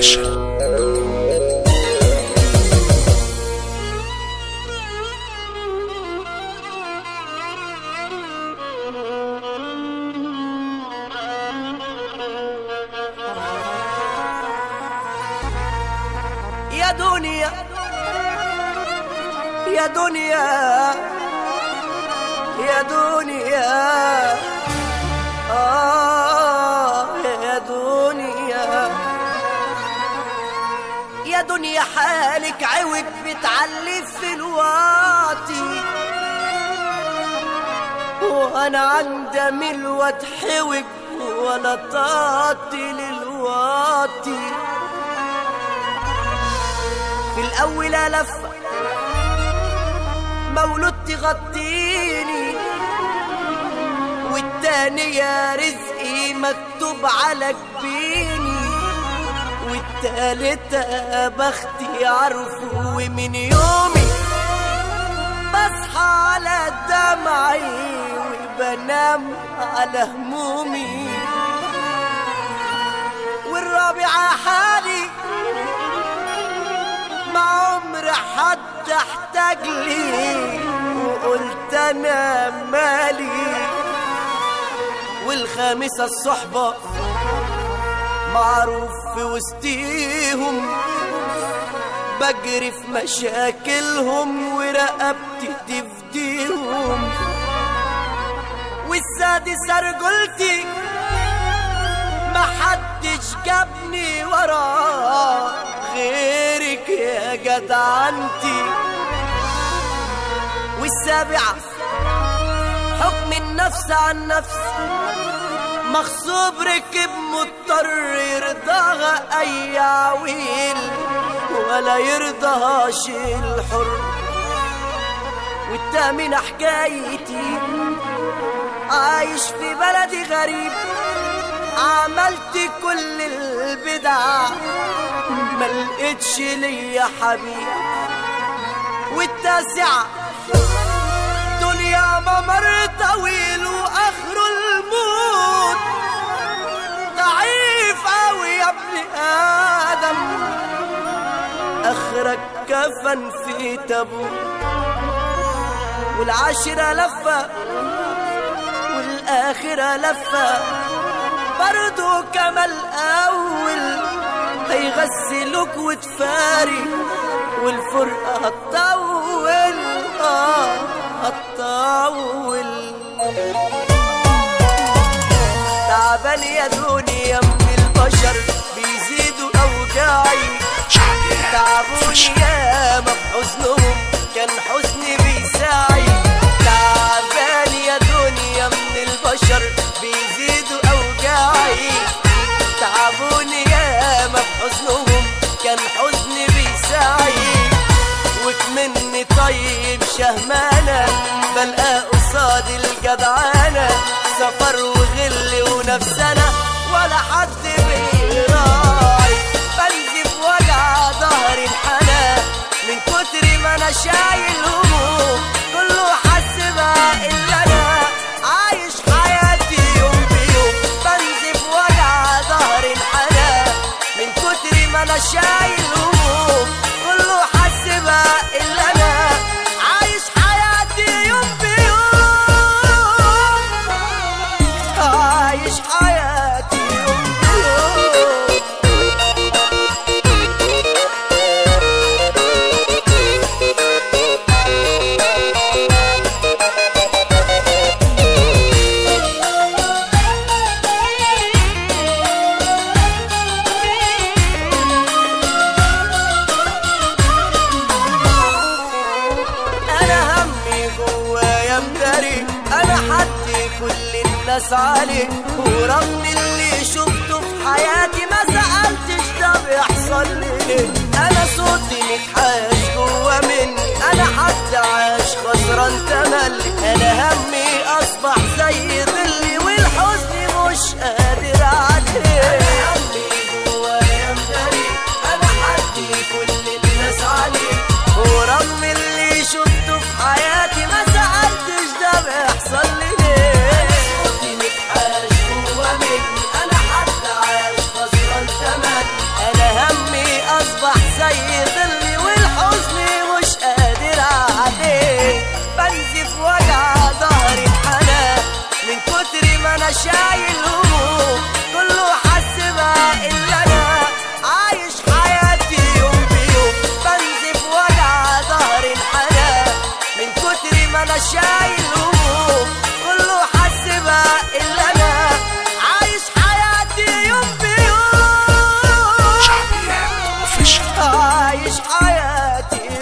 اوفيشال يا دنيا يا دنيا يا دنيا. حالك عوج بتعلي في الواطي وأنا عند مل واتحوج ولا طاطي للواطي في الأول لفة مولود تغطيني والتانية رزقي مكتوب على جبيني والتالتة بختي عارفه ومن يومي بصحى على دمعي وبنام على همومي. والرابعة حالي ما عمر حد احتاج لي وقلت أنا مالي. والخامسة الصحبة معروف في وسطيهم. بجري في مشاكلهم ورقبتي تفديهم. والسادس رجلتي محدش جابني وراه غيرك يا جدعنتي والسابعة حكم النفس عن نفس مغصوب ركب مضطر يرضاها أي عويل ولا يرضاهاش الحر والتامنة حكايتي عايش في بلدي غريب عملت كل البدع ما لقيتش ليا حبيب. والتاسعة دنيا ممر طويل كفن في تابوت والعاشرة لفة والآخرة لفة. برضو كما الأول هيغسلوك وتفاري والفرقة هتطول. آه هتطول. تعبان يا دنيا. من البشر بيزيدوا أوجاعي تعبوني ياما بحزنهم كان حزني بيساعي وكمني طيب شهمانة بلقى قصاد الجدعانة. سفر وغل ونفسنا ولا حد بيراعي بنزف وجع ظهر الحنان من كتر ما أنا شايل هموم. كله كتر ما أنا كل الناس عليه ورغم اللي شفته في حياتي ما سألتش ده بيحصل ليه أنا صوتي متحاش جوا مني أنا حد عاش خسران تملي. أنا همي أنا شايل هموم كله حاسبها إلا أنا. عايش حياتي يوم بيوم بنزف وجع ظهري الحياة من كتر ما أنا شايل هموم كله إلا أنا. عايش حياتي يوم بيوم. عايش حياتي